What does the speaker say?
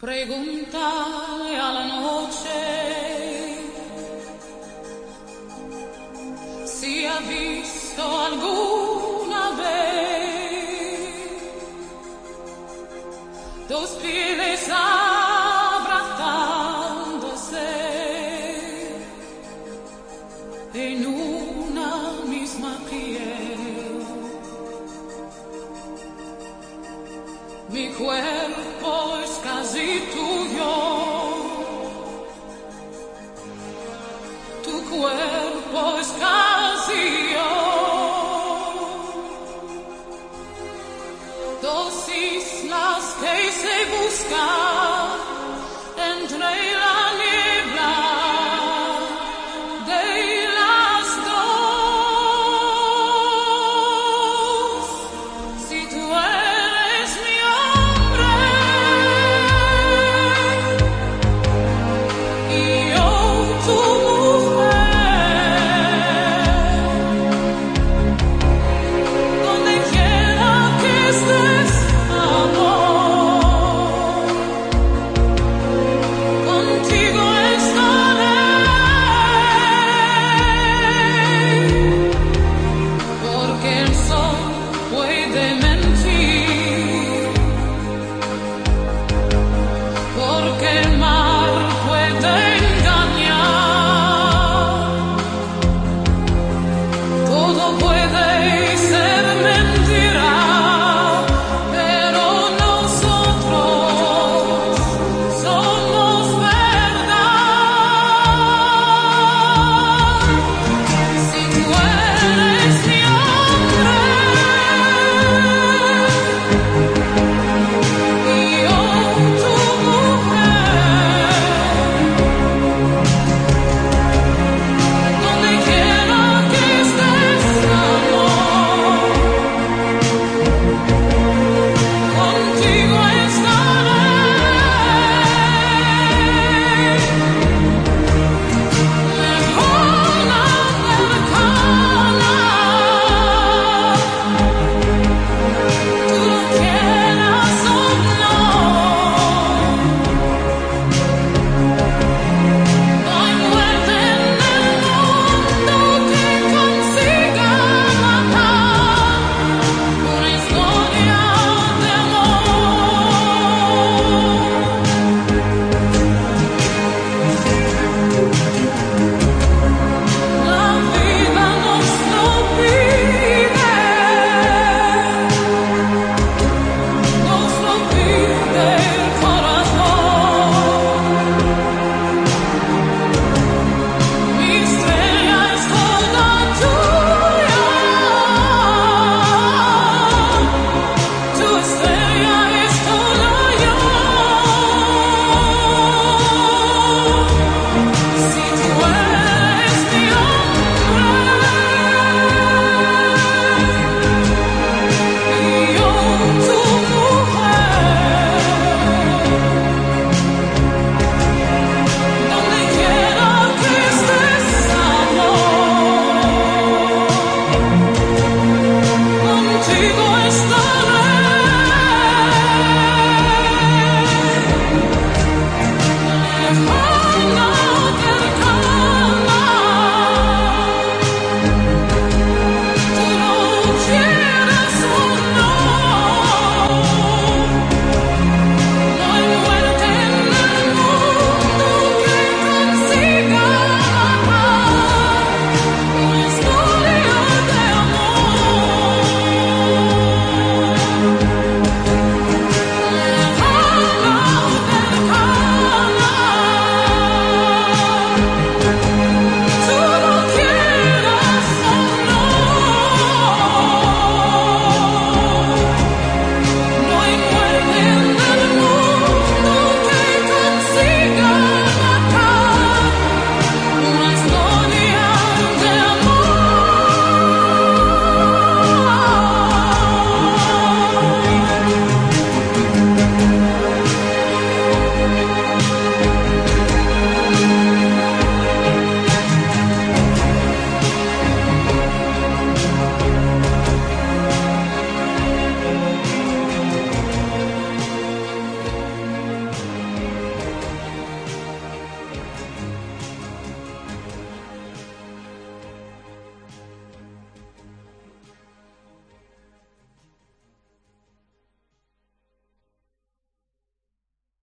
Preguntale a la noche si ha visto alguna vez dos pieles abrazándose en una misma piel. Mi cuerpo cuerpos vacíos, dos islas que se buscan.